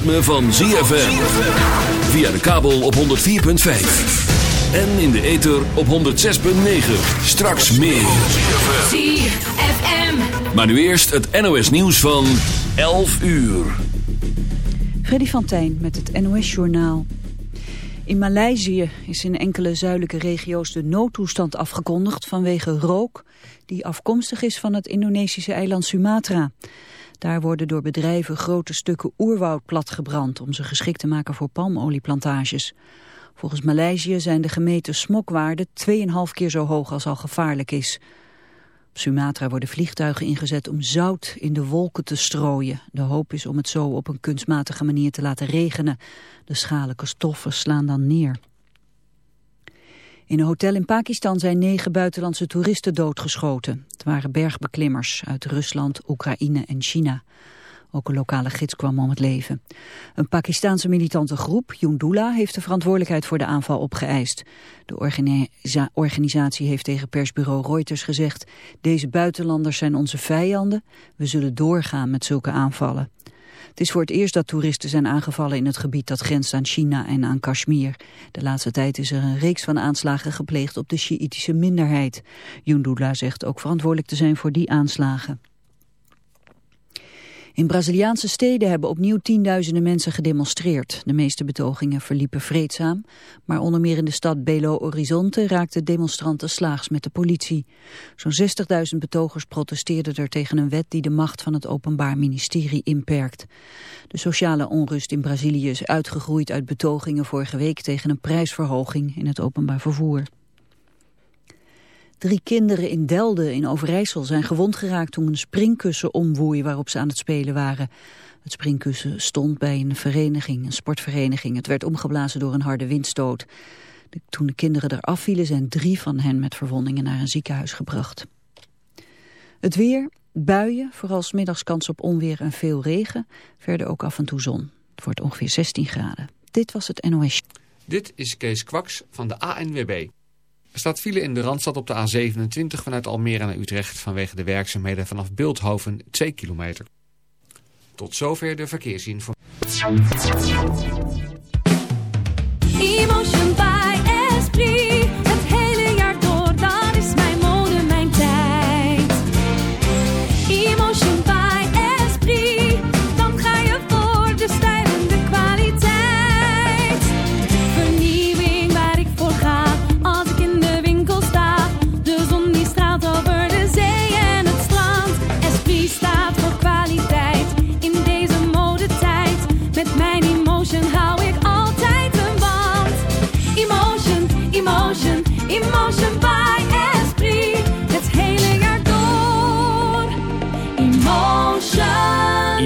Ritme van ZFM. Via de kabel op 104.5. En in de ether op 106.9. Straks meer. ZFM. Maar nu eerst het NOS nieuws van 11 uur. Freddy van Tijn met het NOS-journaal. In Maleisië is in enkele zuidelijke regio's de noodtoestand afgekondigd vanwege rook die afkomstig is van het Indonesische eiland Sumatra. Daar worden door bedrijven grote stukken oerwoud platgebrand om ze geschikt te maken voor palmolieplantages. Volgens Maleisië zijn de gemeten smokwaarden 2,5 keer zo hoog als al gevaarlijk is. Op Sumatra worden vliegtuigen ingezet om zout in de wolken te strooien. De hoop is om het zo op een kunstmatige manier te laten regenen. De schadelijke stoffen slaan dan neer. In een hotel in Pakistan zijn negen buitenlandse toeristen doodgeschoten. Het waren bergbeklimmers uit Rusland, Oekraïne en China. Ook een lokale gids kwam om het leven. Een Pakistaanse militante groep, Jundula, heeft de verantwoordelijkheid voor de aanval opgeëist. De organisa organisatie heeft tegen persbureau Reuters gezegd... deze buitenlanders zijn onze vijanden, we zullen doorgaan met zulke aanvallen. Het is voor het eerst dat toeristen zijn aangevallen in het gebied dat grenst aan China en aan Kashmir. De laatste tijd is er een reeks van aanslagen gepleegd op de Sjiïtische minderheid. Jundula zegt ook verantwoordelijk te zijn voor die aanslagen. In Braziliaanse steden hebben opnieuw tienduizenden mensen gedemonstreerd. De meeste betogingen verliepen vreedzaam, maar onder meer in de stad Belo Horizonte raakten demonstranten slaags met de politie. Zo'n 60.000 betogers protesteerden er tegen een wet die de macht van het Openbaar Ministerie inperkt. De sociale onrust in Brazilië is uitgegroeid uit betogingen vorige week tegen een prijsverhoging in het openbaar vervoer. Drie kinderen in Delden in Overijssel zijn gewond geraakt toen een springkussen omwoei waarop ze aan het spelen waren. Het springkussen stond bij een vereniging, een sportvereniging. Het werd omgeblazen door een harde windstoot. Toen de kinderen eraf vielen zijn drie van hen met verwondingen naar een ziekenhuis gebracht. Het weer, buien, vooral smiddags kans op onweer en veel regen. Verder ook af en toe zon. Het wordt ongeveer 16 graden. Dit was het NOS. Dit is Kees Kwaks van de ANWB. Er staat file in de Randstad op de A27 vanuit Almere naar Utrecht vanwege de werkzaamheden vanaf Beeldhoven 2 kilometer. Tot zover de verkeersinformatie. Emotion by.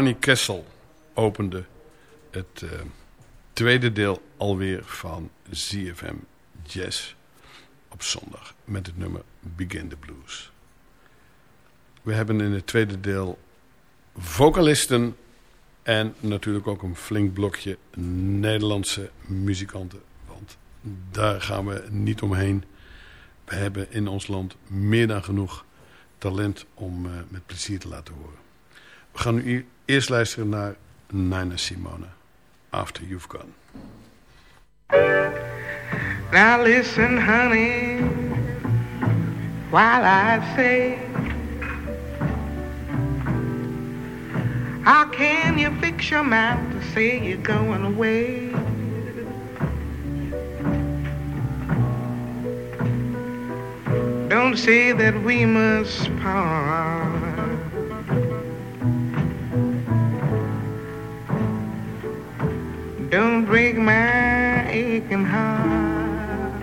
Barney Kessel opende het eh, tweede deel alweer van ZFM Jazz op zondag met het nummer Begin the Blues. We hebben in het tweede deel vocalisten en natuurlijk ook een flink blokje Nederlandse muzikanten. Want daar gaan we niet omheen. We hebben in ons land meer dan genoeg talent om uh, met plezier te laten horen. We gaan nu eerst luisteren naar Nina Simone. After You've Gone. Now listen, honey, while I say, how can you fix your mind to say you're going away? Don't say that we must part. Break my aching heart.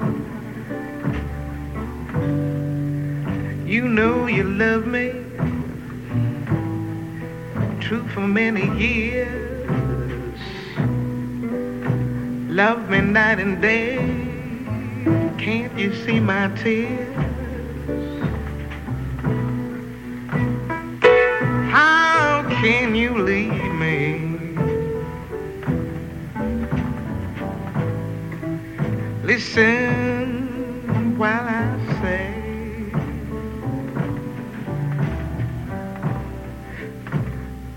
You know you love me, true for many years. Love me night and day. Can't you see my tears? Listen while I say.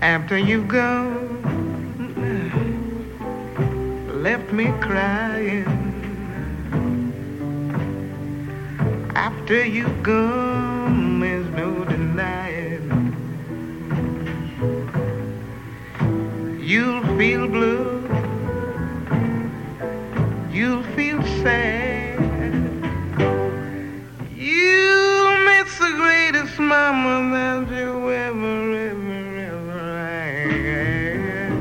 After you've gone Left me crying. After you've gone There's no denying. You'll feel blue sad You'll miss the greatest mama that you ever, ever, ever had.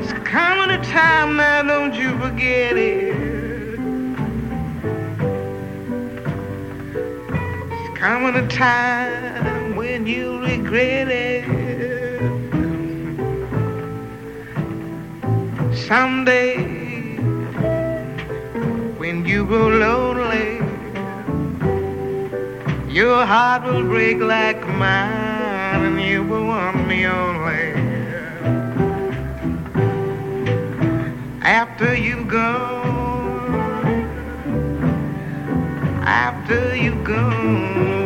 It's coming a time now, don't you forget it. It's coming a time when you regret it Someday, when you grow lonely, your heart will break like mine, and you will want me only. After you go, after you go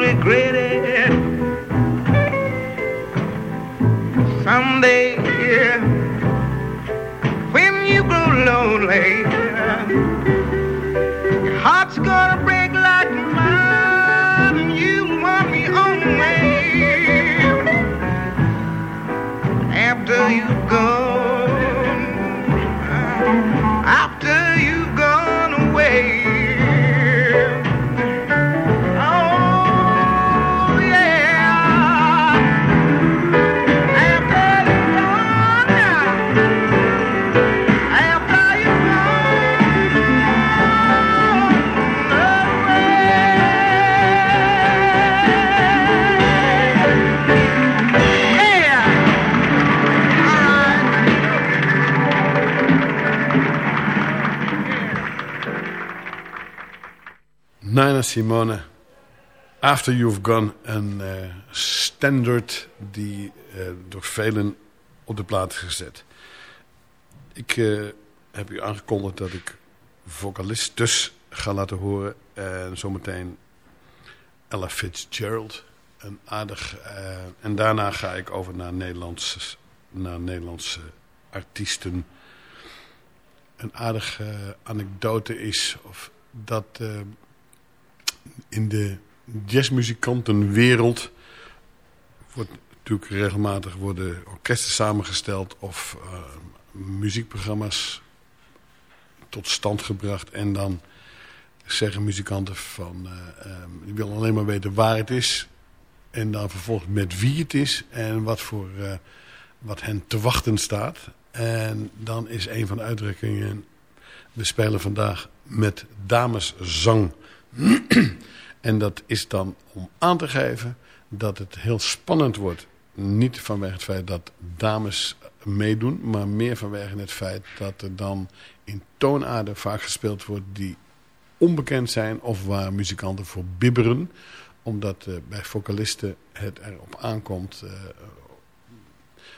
regret it. Someday, when you grow lonely, Simone. After You've Gone. Een eh, standard die eh, door velen op de plaat is gezet. Ik eh, heb u aangekondigd dat ik vocalistes ga laten horen. En zometeen Ella Fitzgerald. Een aardig, en daarna ga ik over naar Nederlandse, naar Nederlandse artiesten. Een aardige anekdote is of dat in de jazzmuzikantenwereld wordt natuurlijk regelmatig worden orkesten samengesteld of uh, muziekprogramma's tot stand gebracht. En dan zeggen muzikanten van, uh, um, die willen alleen maar weten waar het is. En dan vervolgens met wie het is en wat, voor, uh, wat hen te wachten staat. En dan is een van de uitdrukkingen, we spelen vandaag met dameszang. En dat is dan om aan te geven dat het heel spannend wordt. Niet vanwege het feit dat dames meedoen, maar meer vanwege het feit dat er dan in toonaarden vaak gespeeld wordt die onbekend zijn of waar muzikanten voor bibberen. Omdat uh, bij vocalisten het erop aankomt uh,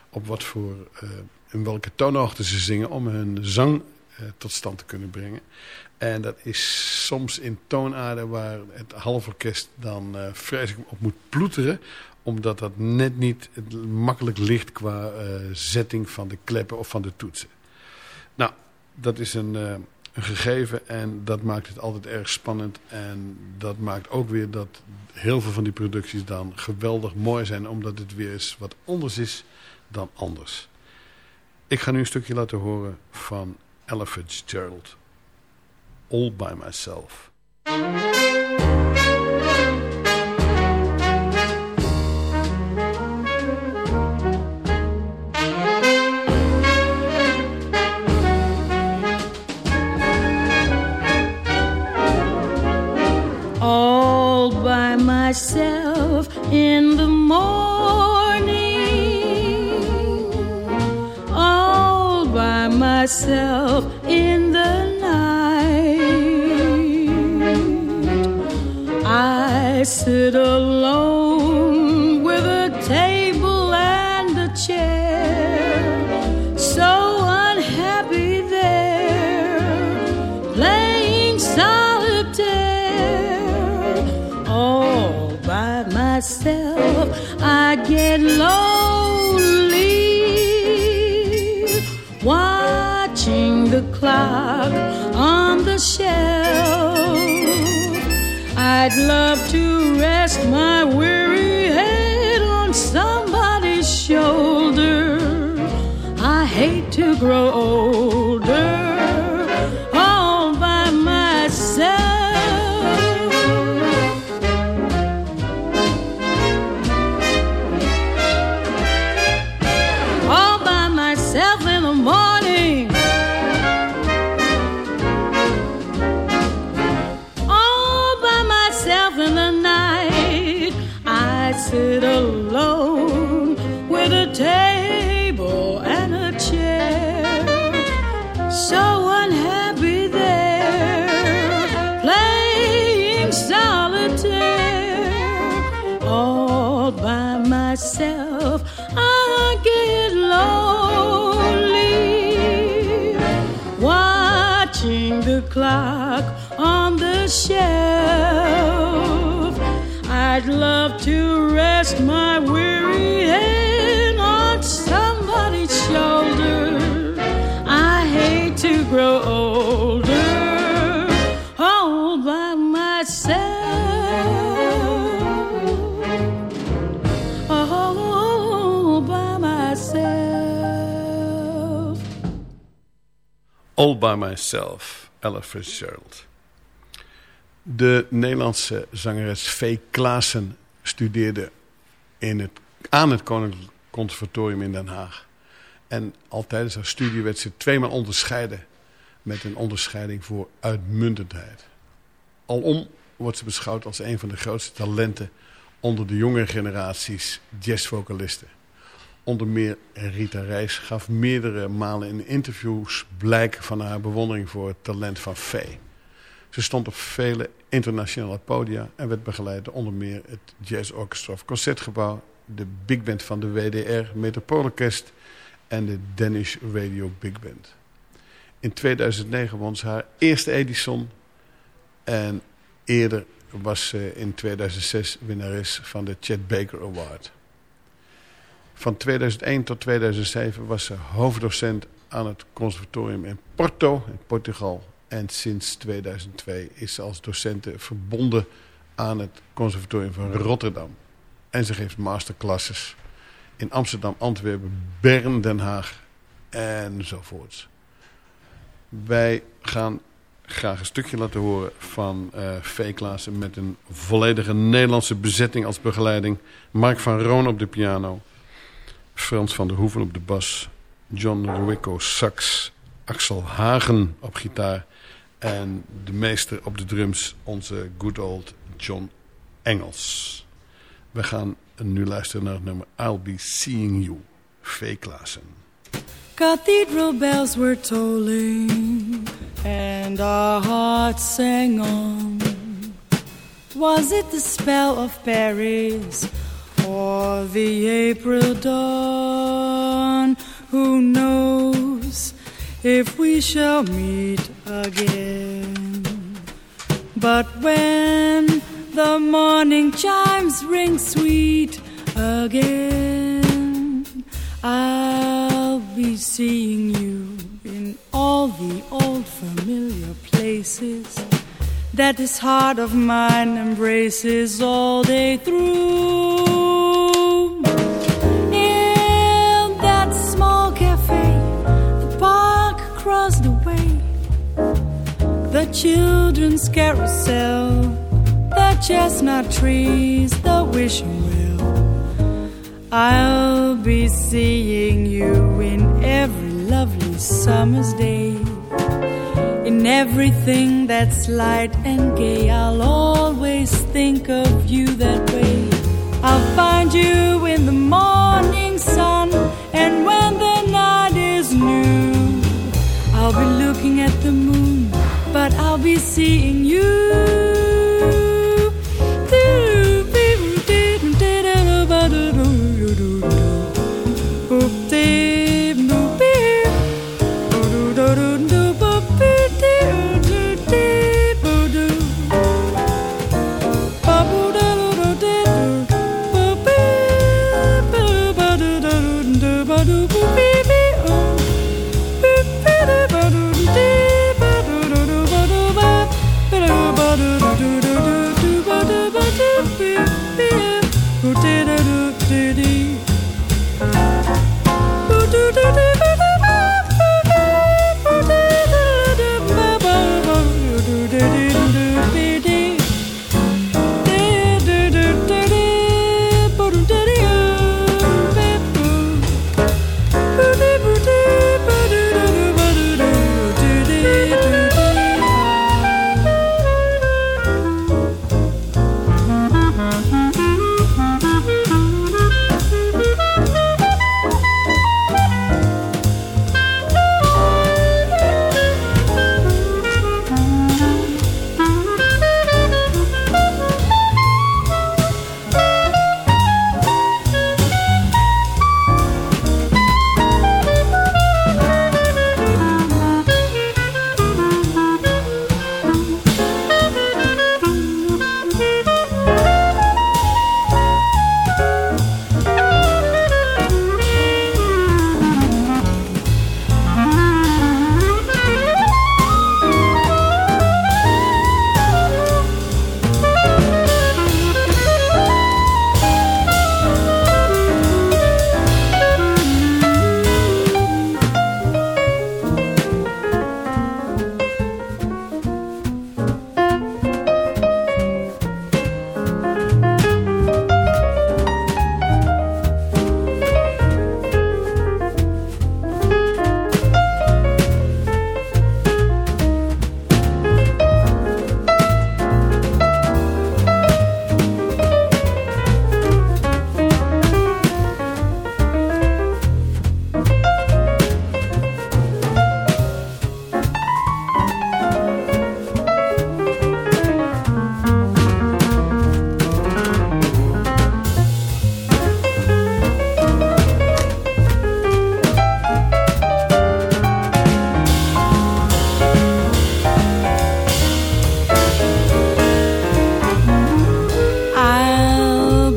op wat voor, uh, in welke toonhoogte ze zingen om hun zang tot stand te kunnen brengen. En dat is soms in toonaarden waar het halforkest dan uh, vreselijk op moet ploeteren. Omdat dat net niet makkelijk ligt qua uh, zetting van de kleppen of van de toetsen. Nou, dat is een, uh, een gegeven en dat maakt het altijd erg spannend. En dat maakt ook weer dat heel veel van die producties dan geweldig mooi zijn. Omdat het weer eens wat anders is dan anders. Ik ga nu een stukje laten horen van Ella Fitzgerald. All by myself. All by myself in the morning, all by myself I sit alone with a table and a chair, so unhappy there, playing solitaire, all by myself. I get lonely, I'd love to rest my weary rest my weary head on somebody's shoulder. I hate to grow older all by myself. All by myself. All by myself, Ella Fitzgerald. De Nederlandse zangeres V. Klaassen studeerde in het, aan het Koninklijk Conservatorium in Den Haag. En al tijdens haar studie werd ze tweemaal onderscheiden met een onderscheiding voor uitmuntendheid. Alom wordt ze beschouwd als een van de grootste talenten onder de jonge generaties jazzvocalisten. Onder meer Rita Reis gaf meerdere malen in interviews blijk van haar bewondering voor het talent van Faye. Ze stond op vele internationale podia en werd begeleid door onder meer het Jazz Orchestra of Concertgebouw, de Big Band van de WDR, Metropoolorkest en de Danish Radio Big Band. In 2009 won ze haar eerste Edison en eerder was ze in 2006 winnares van de Chet Baker Award. Van 2001 tot 2007 was ze hoofddocent aan het conservatorium in Porto, in Portugal. En sinds 2002 is ze als docente verbonden aan het conservatorium van Rotterdam. En ze geeft masterclasses in Amsterdam, Antwerpen, Bern, Den Haag enzovoorts. Wij gaan graag een stukje laten horen van uh, V. Klaassen met een volledige Nederlandse bezetting als begeleiding. Mark van Roon op de piano, Frans van der Hoeven op de bas, John Ruico sax, Axel Hagen op gitaar en de meester op de drums, onze good old John Engels. We gaan nu luisteren naar het nummer I'll Be Seeing You, V. Klaassen. Cathedral bells were tolling, and our hearts sang on. Was it the spell of Paris or the April dawn? Who knows if we shall meet again? But when the morning chimes ring sweet again, I'll be seeing you in all the old familiar places that this heart of mine embraces all day through. Children's carousel, the chestnut trees, the wishing well. I'll be seeing you in every lovely summer's day. In everything that's light and gay, I'll always think of you that way. I'll find you in the morning sun, and when the night is new, I'll be looking at the moon, but I'll be seeing you.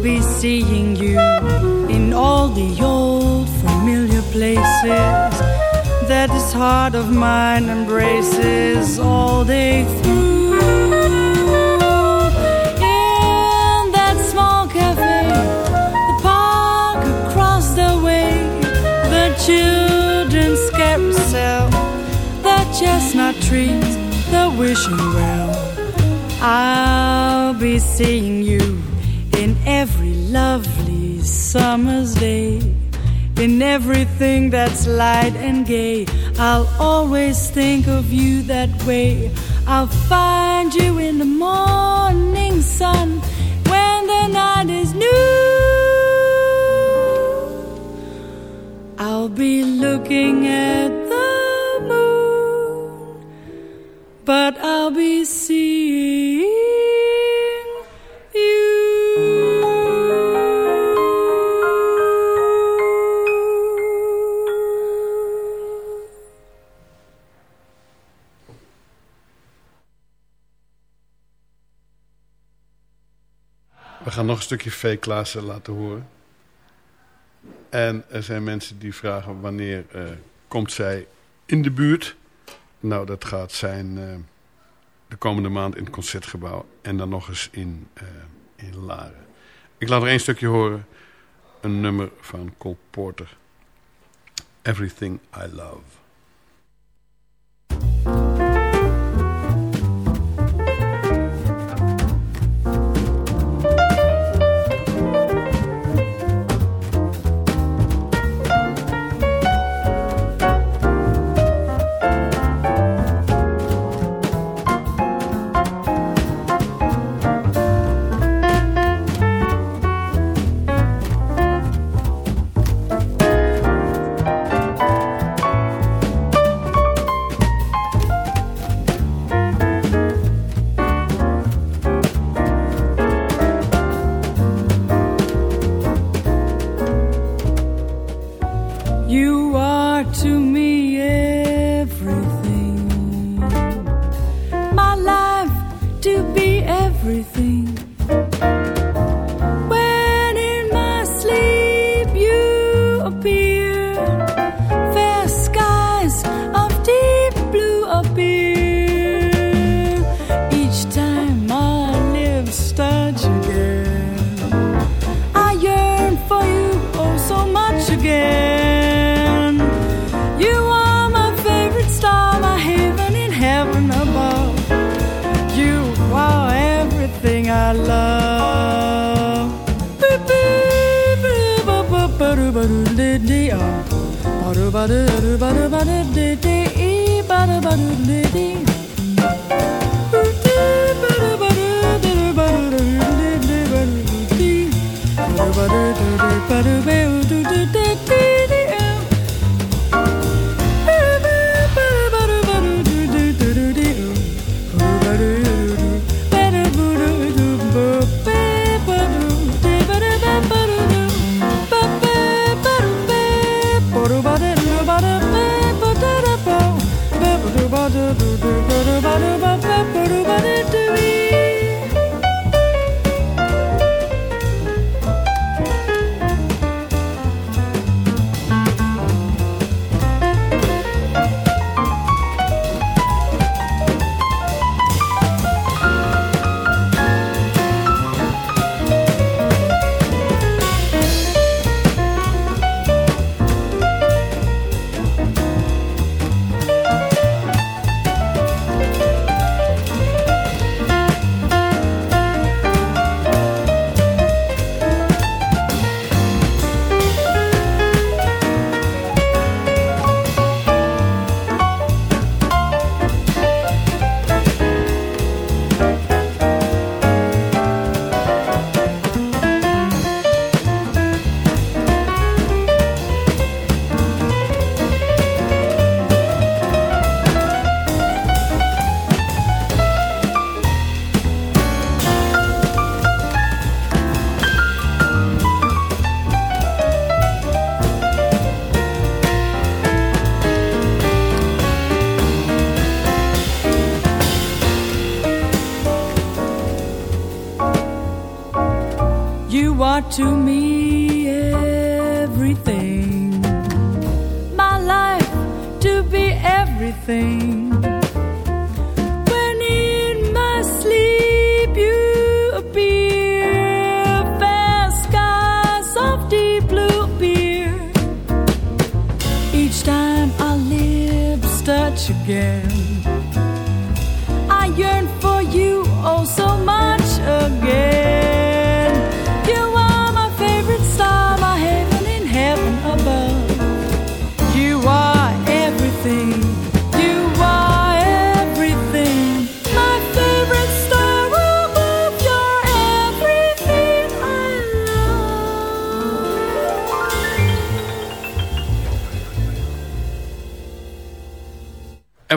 Seeing you in all the old familiar places that this heart of mine embraces all day through. In that small cafe, the park across the way, the children's carousel, the chestnut trees, the wishing well. I'll be seeing you every lovely summer's day. In everything that's light and gay, I'll always think of you that way. I'll find you in the morning sun when the night is new. I'll be looking at the moon, but I'll be seeing gaan nog een stukje V. Klaassen laten horen. En er zijn mensen die vragen wanneer eh, komt zij in de buurt. Nou, dat gaat zijn eh, de komende maand in het Concertgebouw. En dan nog eens in, eh, in Laren. Ik laat er één stukje horen. Een nummer van Cole Porter. Everything I Love.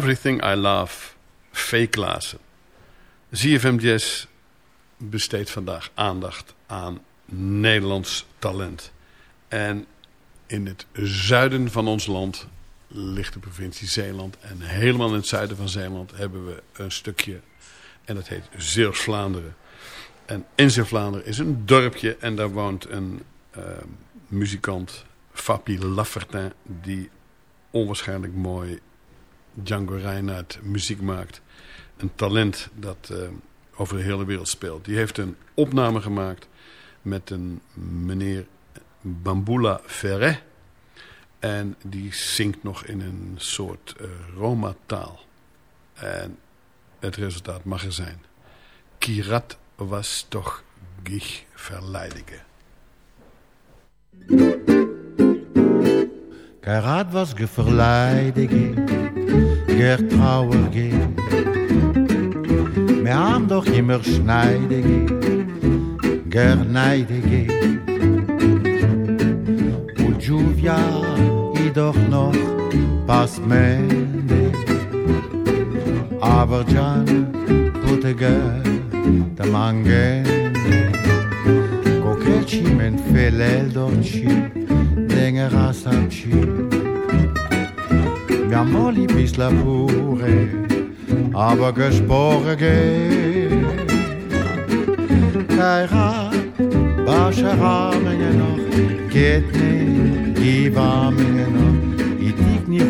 Everything I Love, V. Klaassen. ZFM Jazz besteedt vandaag aandacht aan Nederlands talent. En in het zuiden van ons land ligt de provincie Zeeland. En helemaal in het zuiden van Zeeland hebben we een stukje. En dat heet Zeeuws-Vlaanderen. En in Zeeuws-Vlaanderen is een dorpje. En daar woont een eh, muzikant, Fabi Laffertin. Die onwaarschijnlijk mooi Django Reinhardt muziek maakt. Een talent dat eh, over de hele wereld speelt. Die heeft een opname gemaakt met een meneer Bambula Ferret. En die zingt nog in een soort uh, Roma-taal. En het resultaat mag er zijn. Kirat was toch gich verleidige. Karat was geverleidige, ger trauerige. Wir haben doch immer schneidige, ger neidige. Und Juvia, i doch noch pas mende. Aber Jan, putege, da mangende. Kokechi men felel dolci, länge Rastanchi. Ja, Molly bis la pure, aber gespore geht. Kaira, Bashara, Menge noch, geht nicht, Giba, Menge noch, ich nie,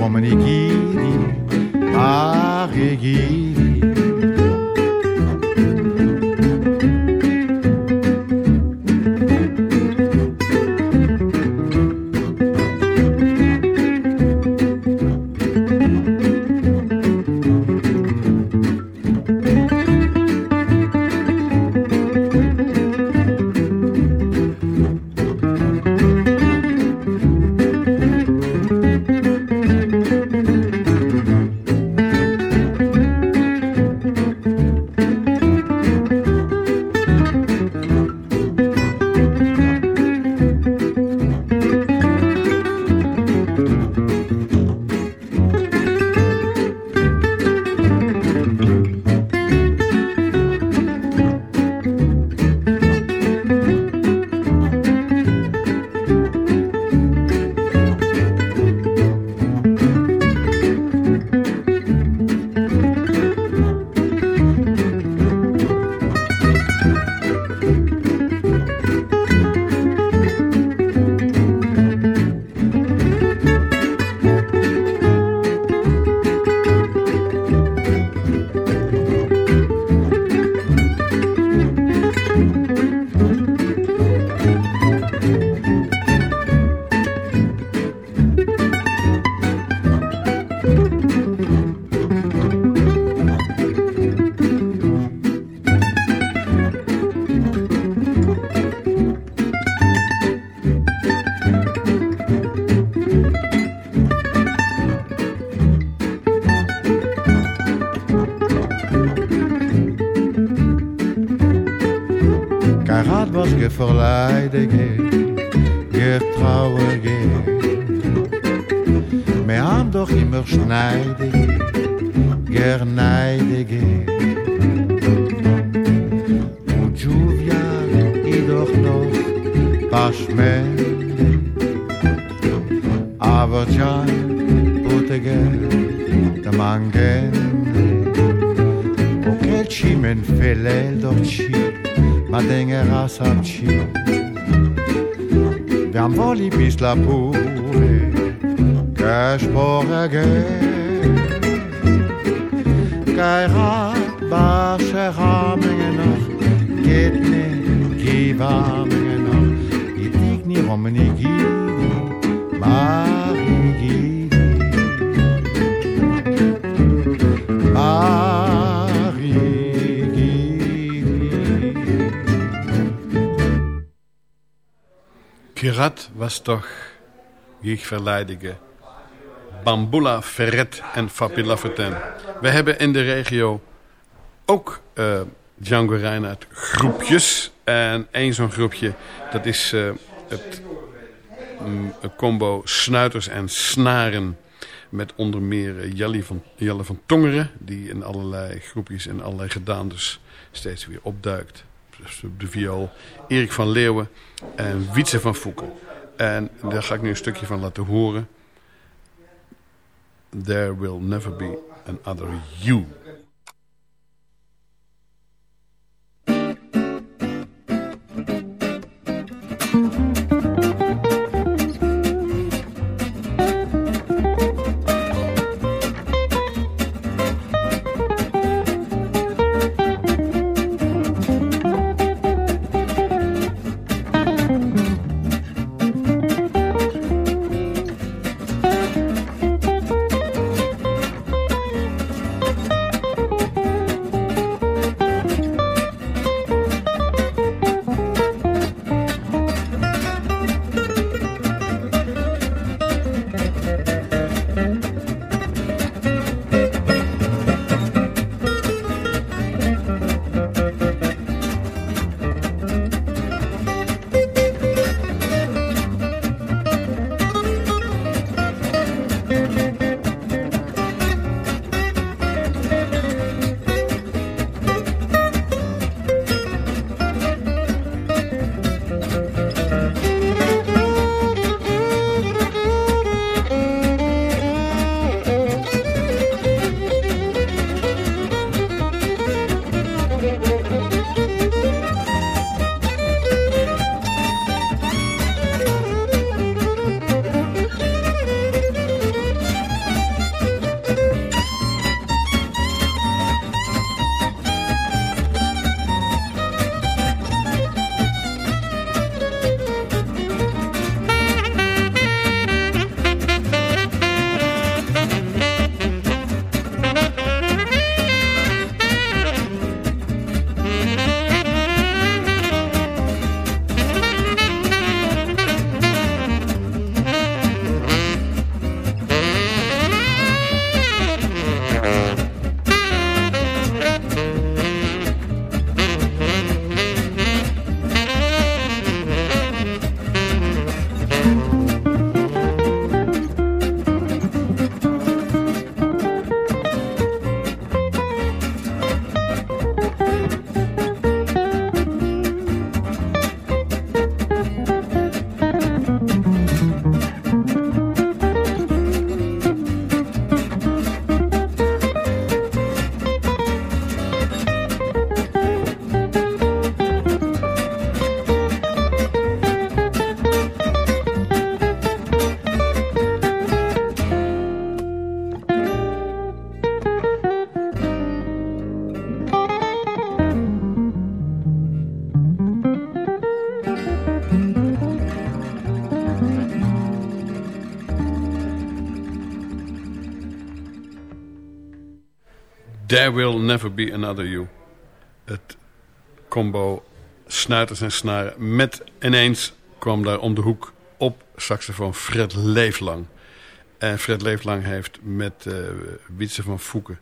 Karat was geverleidige, getrauige. Wir haben doch immer schneidige, gerneidige. Und Juvia, i doch noch Paschmende. Aber Jan, Putige, der Mangende. O che ci men felel dolci, a dingen rasacci Dan voli bisla pure Che sporreghe Che rabba se ramingen noch Geht ne, giva mingen noch Ich dig Kirat was toch, ik verleidige, Bambula, Ferret en Fabi Laffontaine. We hebben in de regio ook eh, Django Reinhardt groepjes. En één zo'n groepje, dat is eh, het mm, combo snuiters en snaren. Met onder meer eh, Jelly van, Jelle van Tongeren. Die in allerlei groepjes en allerlei gedaantes steeds weer opduikt. De viool. Erik van Leeuwen en Wietse van Voeken. En daar ga ik nu een stukje van laten horen. There will never be another you. There Will Never Be Another You. Het combo snuiters en snaren. Met ineens kwam daar om de hoek op saxofoon Fred Leeflang. En Fred Leeflang heeft met uh, Wietse van Voeken...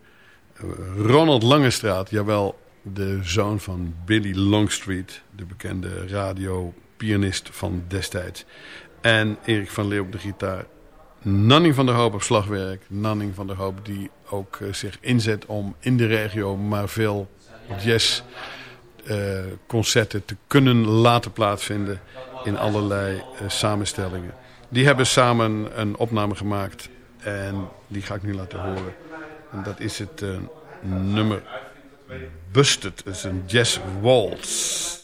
Uh, Ronald Langestraat, jawel, de zoon van Billy Longstreet... de bekende radiopianist van destijds. En Erik van Leeuw op de gitaar. Nanning van der Hoop op slagwerk. Nanning van der Hoop die ook uh, zich inzet om in de regio maar veel jazzconcerten te kunnen laten plaatsvinden in allerlei uh, samenstellingen. Die hebben samen een opname gemaakt en die ga ik nu laten horen. En dat is het nummer Busted. Het is een jazz waltz.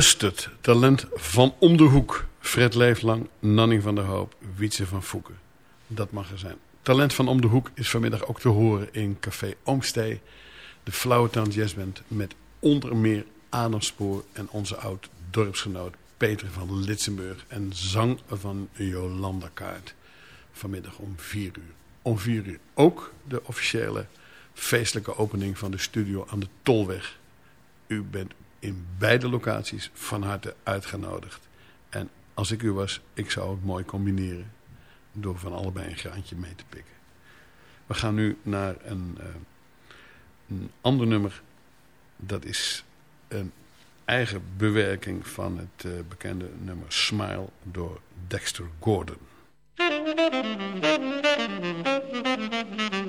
Busted, talent van om de hoek. Fred Leeflang, Nanning van der Hoop, Wietse van Voeken. Dat mag er zijn. Talent van om de hoek is vanmiddag ook te horen in Café Oomstee. De Flauwetown Jazzband met onder meer Adamspoor en onze oud-dorpsgenoot Peter van Litsenburg. En zang van Jolanda Kaart. Vanmiddag om 4 uur. Om 4 uur ook de officiële feestelijke opening van de studio aan de Tolweg. U bent in beide locaties van harte uitgenodigd. En als ik u was, ik zou het mooi combineren door van allebei een graantje mee te pikken. We gaan nu naar een, uh, een ander nummer. Dat is een eigen bewerking van het uh, bekende nummer Smile door Dexter Gordon.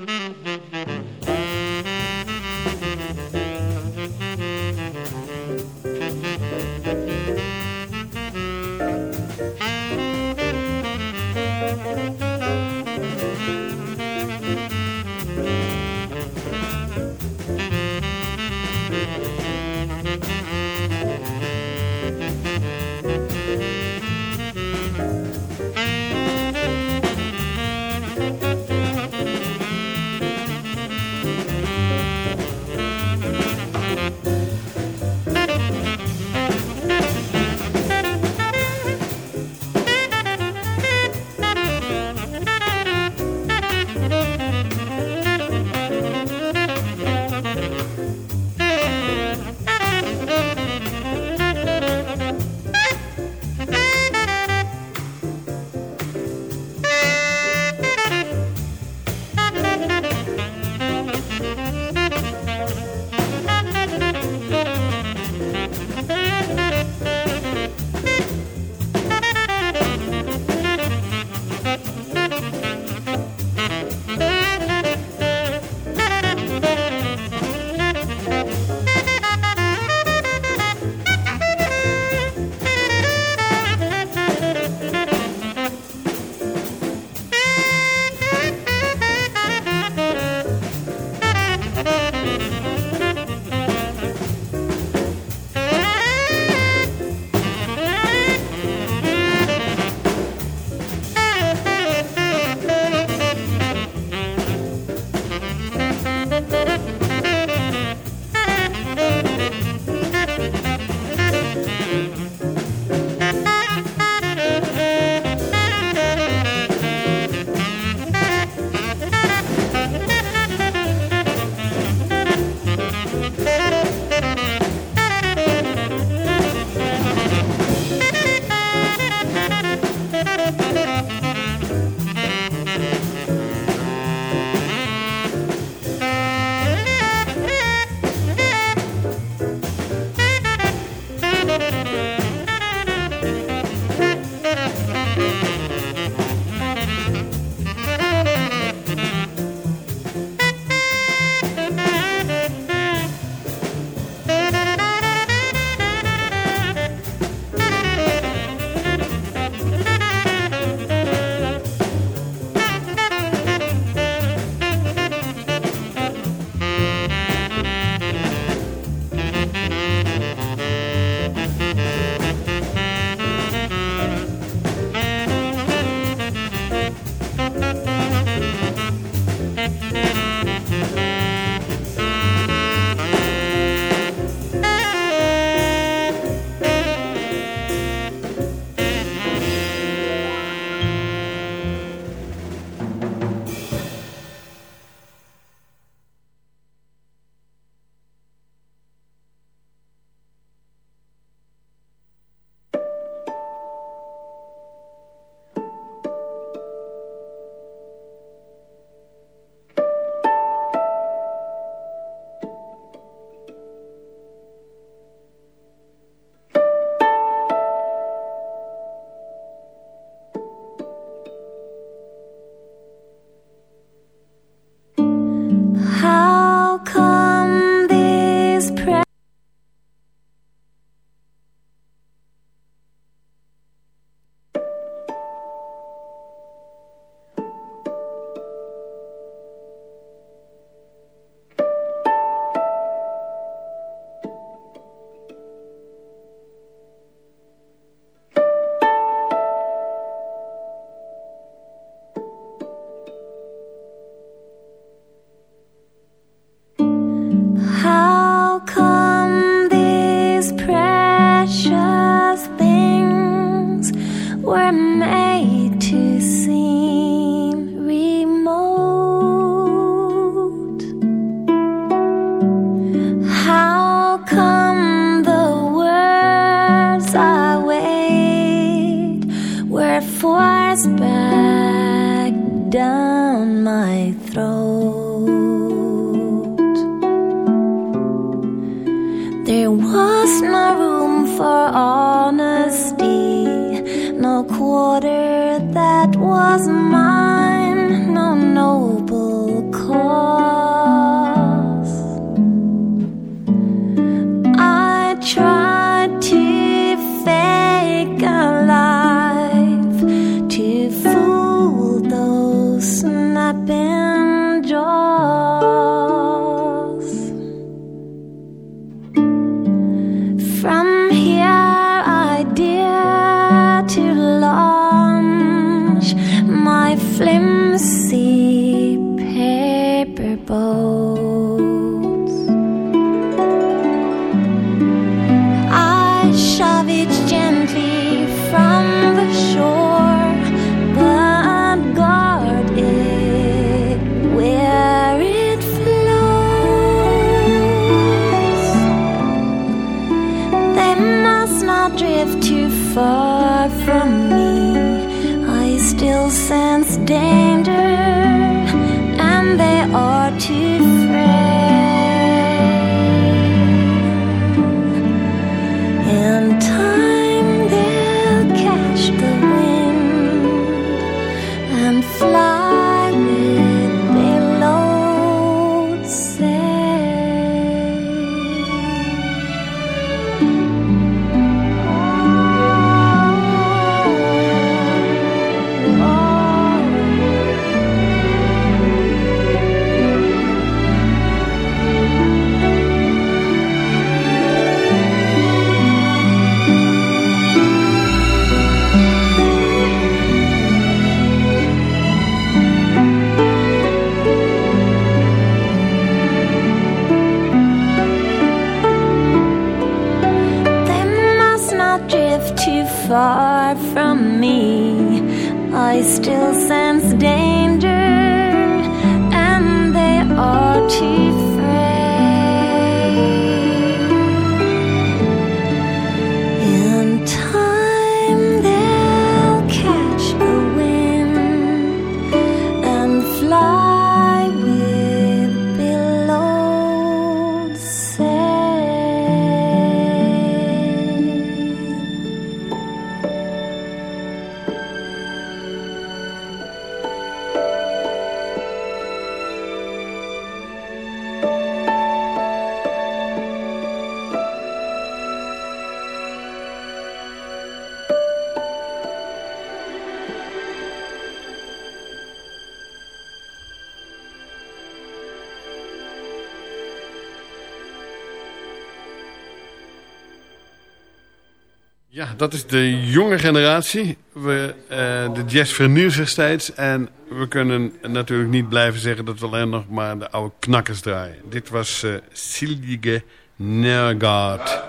dat is de jonge generatie. We, eh, de jazz vernieuwt zich steeds. En we kunnen natuurlijk niet blijven zeggen dat we alleen nog maar de oude knakkers draaien. Dit was eh Silje Nergaard.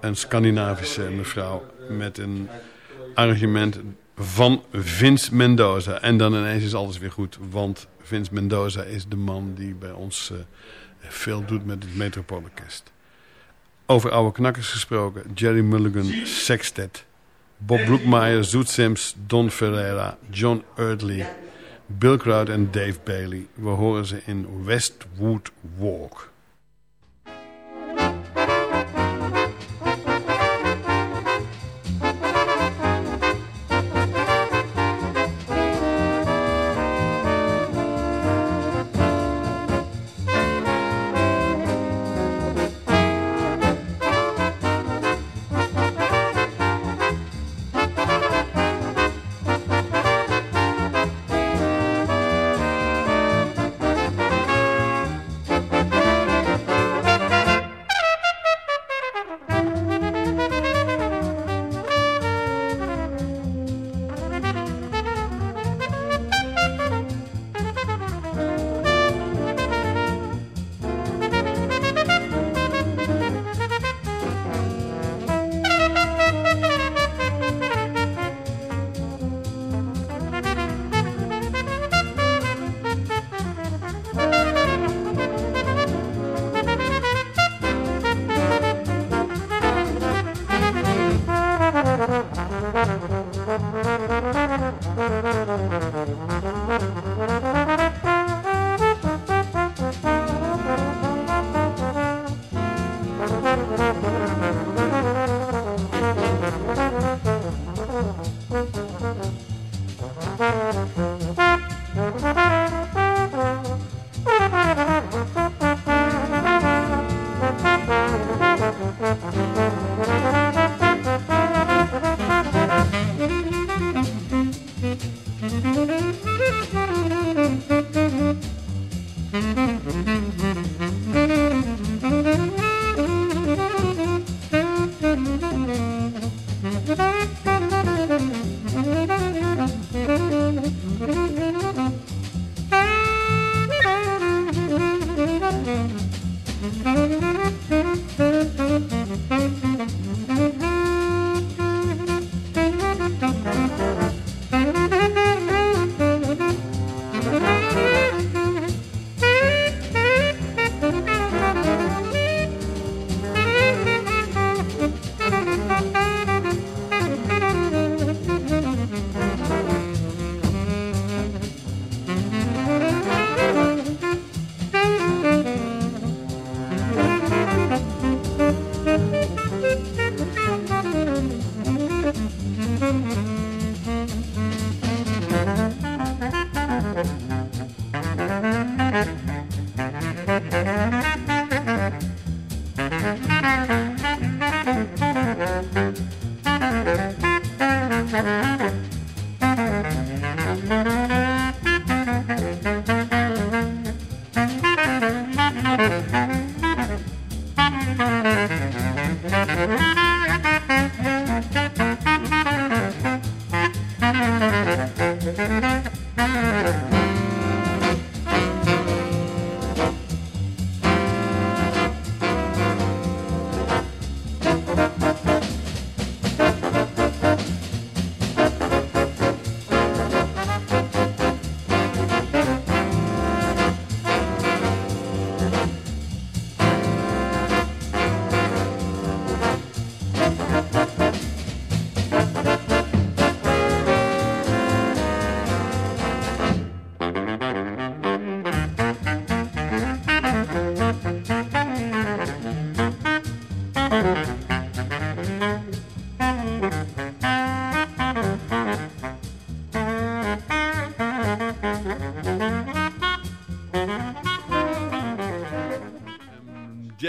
Een Scandinavische mevrouw met een arrangement van Vince Mendoza. En dan ineens is alles weer goed. Want Vince Mendoza is de man die bij ons eh, veel doet met het Metropoolorkest. Over oude knakkers gesproken. Jerry Mulligan, Sextet. Bob Brookmeyer, Zoet Sims, Don Ferreira, John Erdley, Bill Crowd en Dave Bailey. We horen ze in Westwood Walk.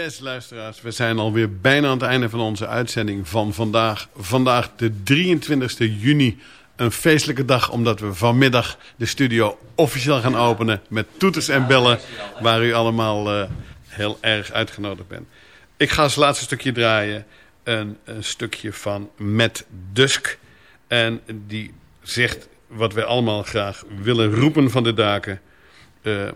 Jazzluisteraars, we zijn alweer bijna aan het einde van onze uitzending van vandaag. Vandaag de 23e juni. Een feestelijke dag omdat we vanmiddag de studio officieel gaan openen met toeters en bellen. Waar u allemaal eh, heel erg uitgenodigd bent. Ik ga als laatste stukje draaien. Een, een stukje van Matt Dusk. En die zegt wat wij allemaal graag willen roepen van de daken. Eh,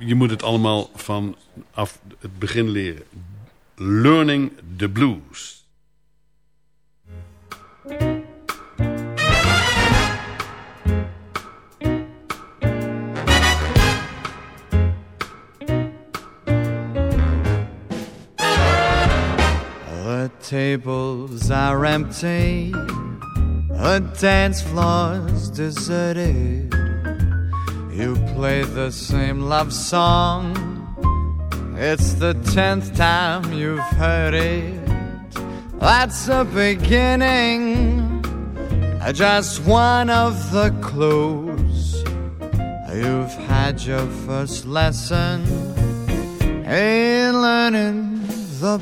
je moet het allemaal vanaf het begin leren. Learning the blues. The tables are empty, the dance floor's deserted. You play the same love song, it's the tenth time you've heard it. That's the beginning, just one of the clues. You've had your first lesson in learning the